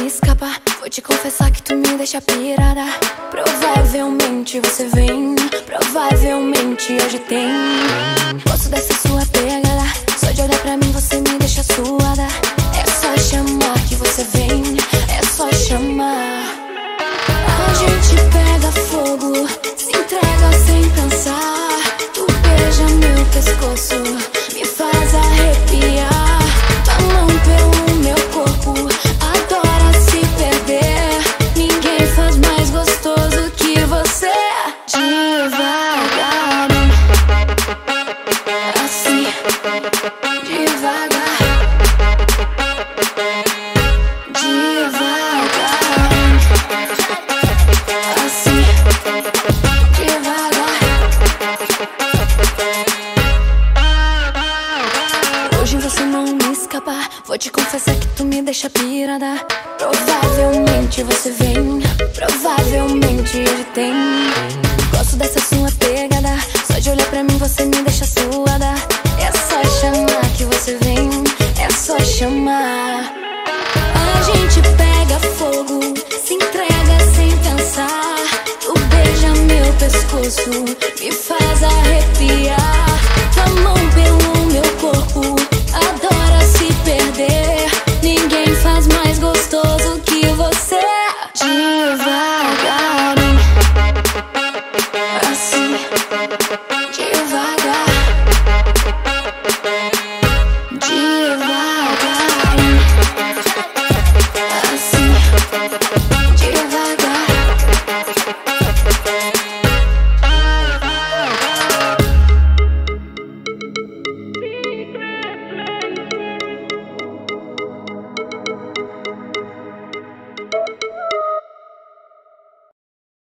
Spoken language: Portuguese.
me escapa. Vou te confessar que tu me deixa pirada. Provavelmente você vem Provavelmente hoje tem. Hoje você não me escapa. Vou te confessar que tu me deixa pirada. Provavelmente você vem, provavelmente ele tem. Gosto dessa sua pegada. Só de olhar pra mim você me deixa suada. É só chamar que você vem, é só chamar. A gente pega fogo, se entrega sem pensar. Tu beija meu pescoço, me faz arrepiar. Tua mão Yeah.